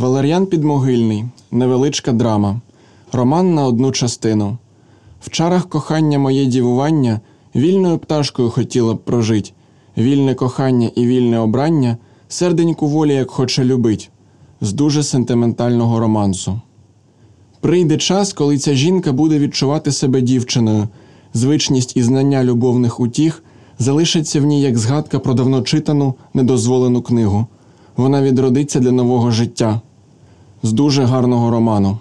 Валер'ян Підмогильний. Невеличка драма. Роман на одну частину. В чарах кохання моє дівування вільною пташкою хотіла б прожить. Вільне кохання і вільне обрання серденьку волі, як хоче любить, з дуже сентиментального романсу. Прийде час, коли ця жінка буде відчувати себе дівчиною, звичність і знання любовних утіх залишаться в ній як згадка про давно читану, недозволену книгу. Вона відродиться для нового життя з дуже гарного роману.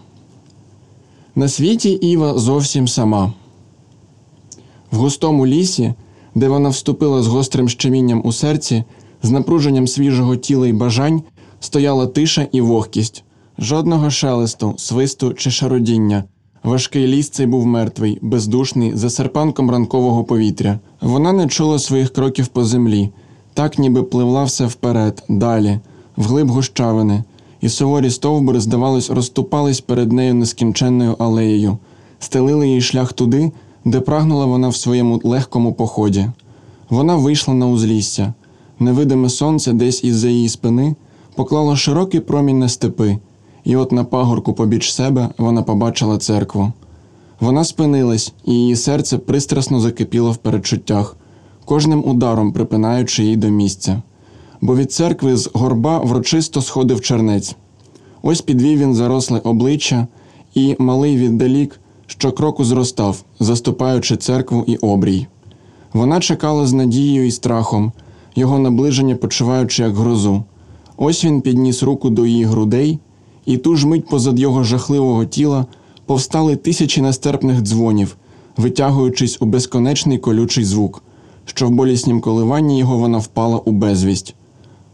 На світі Іва зовсім сама. В густому лісі, де вона вступила з гострим щемінням у серці, з напруженням свіжого тіла й бажань, стояла тиша і вогкість, жодного шелесту, свисту чи шародіння. Важкий ліс цей був мертвий, бездушний, за серпанком ранкового повітря. Вона не чула своїх кроків по землі, так ніби пливла все вперед, далі, вглиб гущавини, і суворі стовбури, здавалось, розступались перед нею нескінченною алеєю, стелили їй шлях туди, де прагнула вона в своєму легкому поході. Вона вийшла на узлісся. Невидиме сонце десь із-за її спини поклало широкий промінь на степи, і от на пагорку побіч себе вона побачила церкву. Вона спинилась, і її серце пристрасно закипіло в передчуттях, кожним ударом припинаючи її до місця. Бо від церкви з горба врочисто сходив чернець. Ось підвів він заросле обличчя, і малий віддалік щокроку зростав, заступаючи церкву і обрій. Вона чекала з надією і страхом, його наближення почуваючи як грозу. Ось він підніс руку до її грудей, і ту ж мить позад його жахливого тіла повстали тисячі нестерпних дзвонів, витягуючись у безконечний колючий звук, що в боліснім коливанні його вона впала у безвість.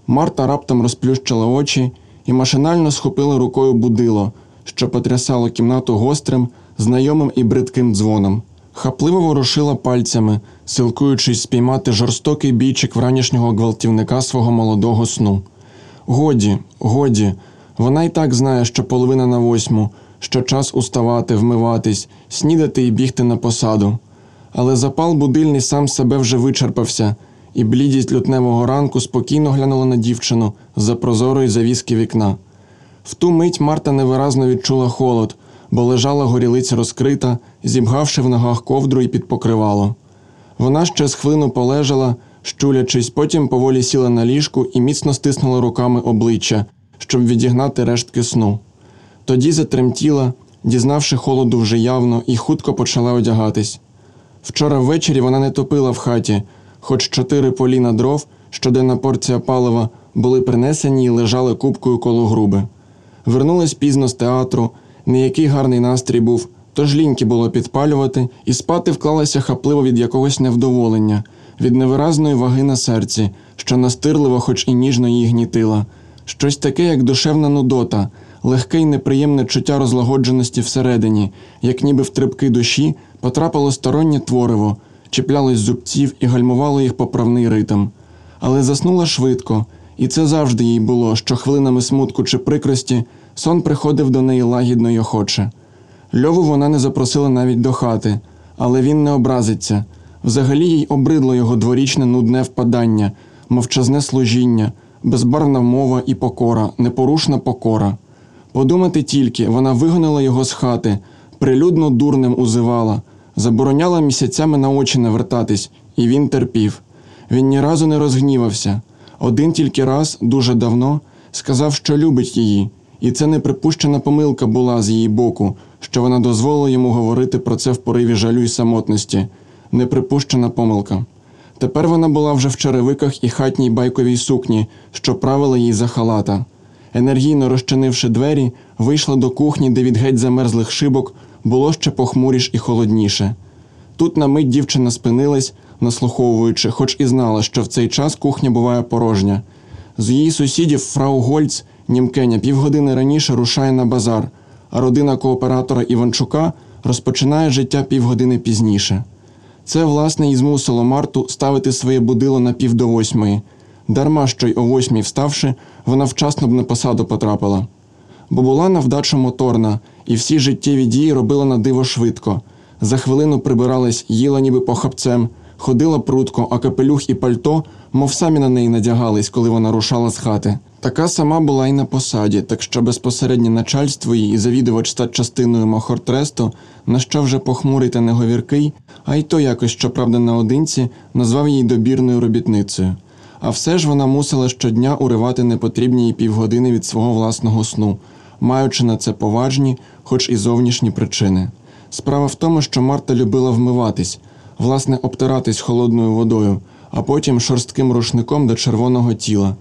Марта раптом розплющила очі і машинально схопила рукою будило, що потрясало кімнату гострим, знайомим і бридким дзвоном. Хапливо ворушила пальцями, силкуючись спіймати жорстокий бійчик вранішнього гвалтівника свого молодого сну. Годі, годі, вона й так знає, що половина на восьму, що час уставати, вмиватись, снідати і бігти на посаду. Але запал будильний сам себе вже вичерпався, і блідість лютневого ранку спокійно глянула на дівчину з-за прозорої завіски вікна. В ту мить Марта невиразно відчула холод, бо лежала горілиця розкрита, зібгавши в ногах ковдру і під покривало. Вона ще з хвилину полежала, щулячись, потім поволі сіла на ліжку і міцно стиснула руками обличчя, щоб відігнати рештки сну. Тоді затремтіла, дізнавши холоду вже явно, і хутко почала одягатись. Вчора ввечері вона не топила в хаті, хоч чотири поліна дров, щоденна порція палива, були принесені і лежали купкою коло груби. Вернулась пізно з театру, неякий гарний настрій був, тож ліньки було підпалювати, і спати вклалася хапливо від якогось невдоволення, від невиразної ваги на серці, що настирливо, хоч і ніжно її гнітила, щось таке, як душевна нудота, легке й неприємне чуття розлагодженості всередині, як ніби в трибки душі потрапило стороннє твориво, чіплялось зубців і гальмувало їх поправний ритм. Але заснула швидко, і це завжди їй було, що хвилинами смутку чи прикрості сон приходив до неї лагідно й охоче. Льову вона не запросила навіть до хати, але він не образиться. Взагалі їй обридло його дворічне нудне впадання, мовчазне служіння, безбарвна мова і покора, непорушна покора. Подумати тільки, вона вигонила його з хати, прилюдно дурним узивала, забороняла місяцями на очі навертатись, і він терпів. Він ні разу не розгнівався. Один тільки раз, дуже давно, сказав, що любить її, і це неприпущена помилка була з її боку, що вона дозволила йому говорити про це в пориві жалю й самотності. Неприпущена помилка. Тепер вона була вже в черевиках і хатній байковій сукні, що правила їй за халата. Енергійно розчинивши двері, вийшла до кухні, де від геть замерзлих шибок було ще похмуріш і холодніше. Тут на мить дівчина спинилась, наслуховуючи, хоч і знала, що в цей час кухня буває порожня. З її сусідів фрау Гольц, Німкеня, півгодини раніше рушає на базар, а родина кооператора Іванчука розпочинає життя півгодини пізніше. Це, власне, і змусило Марту ставити своє будило на пів до восьмої. Дарма що й о восьмій вставши, вона вчасно б на посаду потрапила. Бо була на вдачу моторна, і всі життєві дії робила на диво швидко. За хвилину прибиралась, їла ніби похапцем, ходила прутко, а капелюх і пальто, мов самі на неї надягались, коли вона рушала з хати. Така сама була й на посаді, так що безпосереднє начальство її і завідувач статчастиною Мохортресту, на що вже похмурий та неговіркий, а й то якось, щоправда, наодинці, назвав її добірною робітницею. А все ж вона мусила щодня уривати непотрібні їй півгодини від свого власного сну, маючи на це поважні, хоч і зовнішні причини. Справа в тому, що Марта любила вмиватись, власне, обтиратись холодною водою, а потім шорстким рушником до червоного тіла,